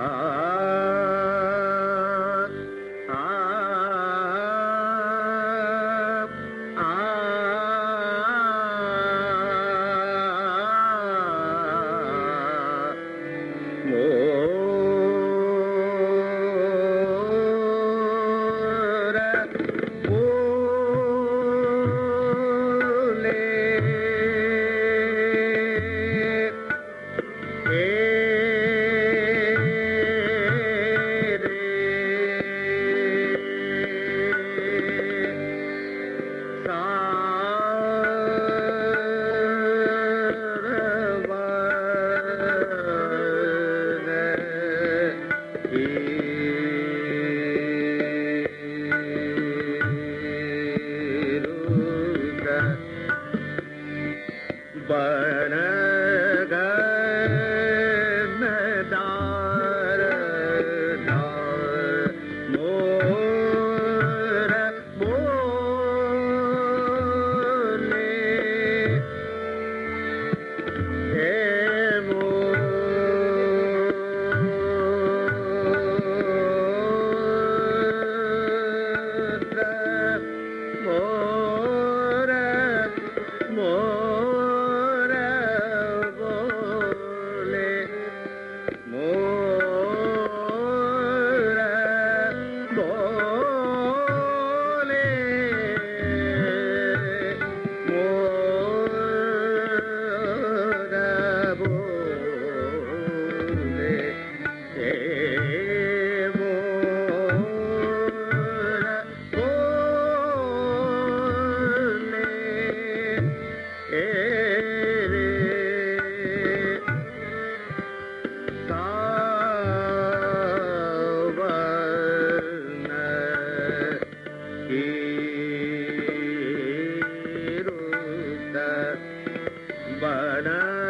Ah. banana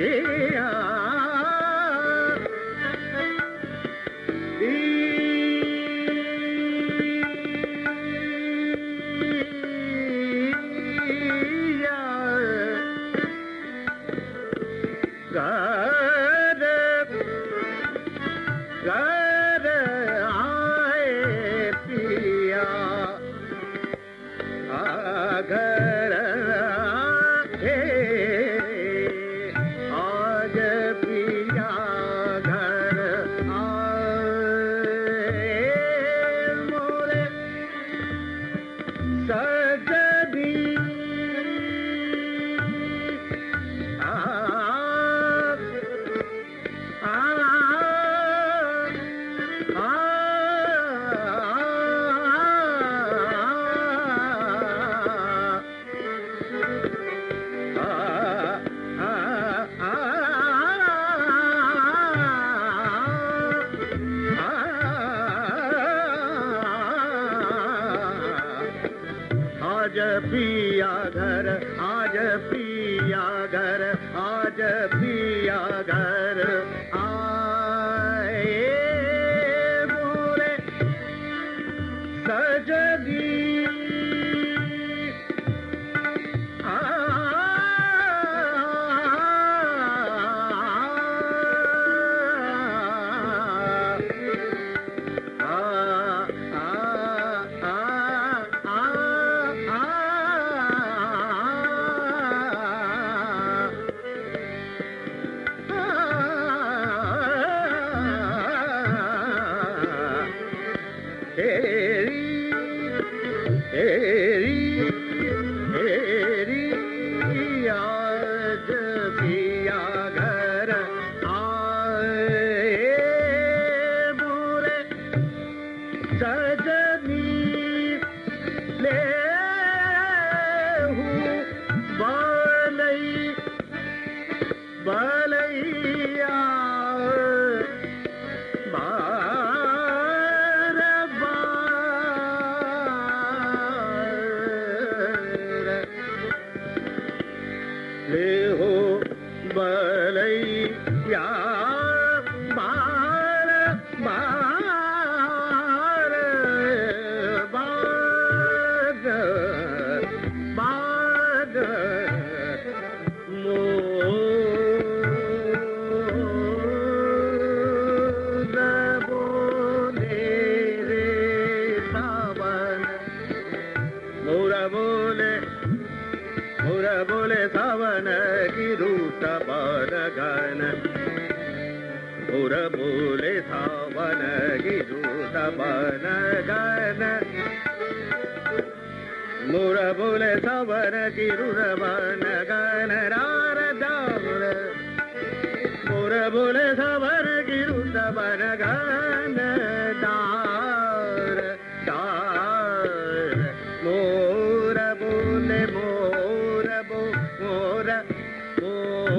Hey. ಪುರಮೂಲೆ ಸಾವನಗಿರು ತಪನಗನ ಮುರಮೂಲೆ ಸವನಗಿರು ರಮನಗನ ರಾರದಾಮುರ ಮುರಮೂಲೆ ಸವನಗಿರು ತಪನಗನ ದಾರ ದಾರ ಮೋರ ಮೂಲೆ ಮೋರ ಮೋರ ಮೋರ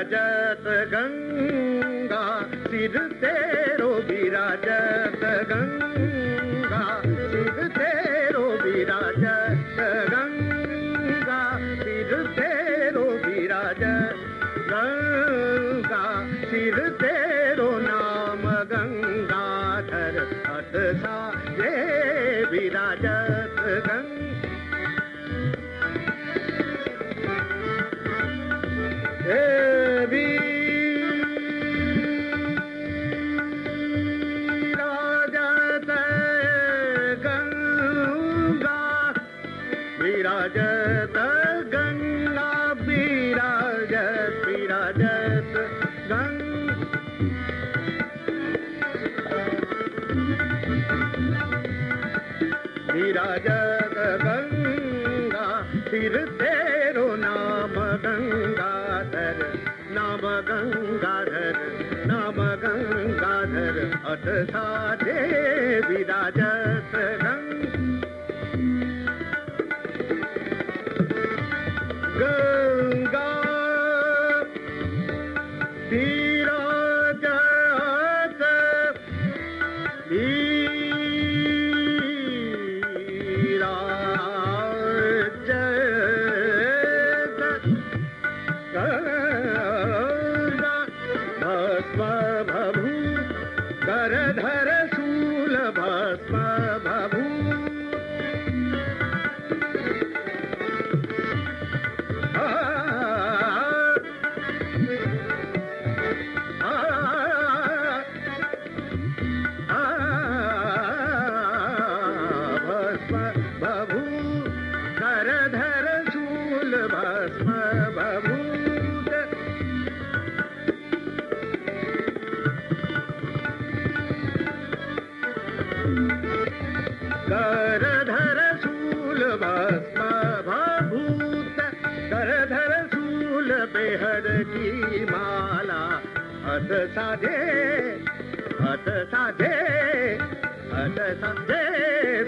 विराजत गङ्गा सिर तेरो विराजत गङ्गा सिर तेरो विराजत गङ्गा सिर तेरो विराजत गङ्गा सिर तेरो नाम गङ्गाधर धर अथ विराजत गङ्गा Hey! जग गंगा फिरो नाम गंगाधर नाम गंगाधर नाम गंगाधर अठ साधे जग भू ساڌي هٿ ساڌي هل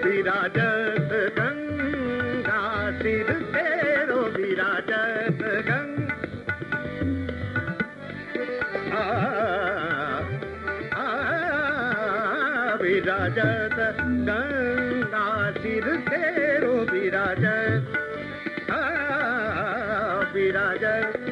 وراجت گنگا سر تيرو وراجت به وراجت گنگا سر تيرو وراجت وراجت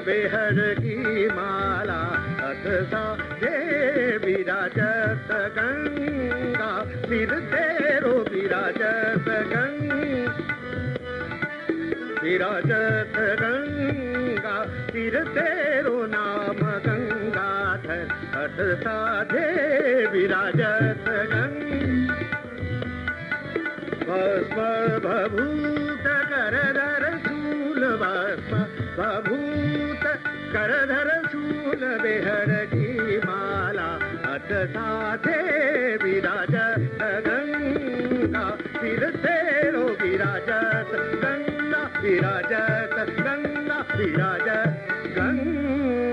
बेहर की माला अथ सा दे विराजत गंगा सिर तेरो विराजत गंगा विराजत गंगा सिर तेरो नाम गंगाधर अथ साधे विराजत भस्म भभूत भस्म भभूत करधर शूल बेहर की माला अथ साधे विराजत गंगा सिर तेरो विराजत गंगा विराजत गंगा विराजत गंगा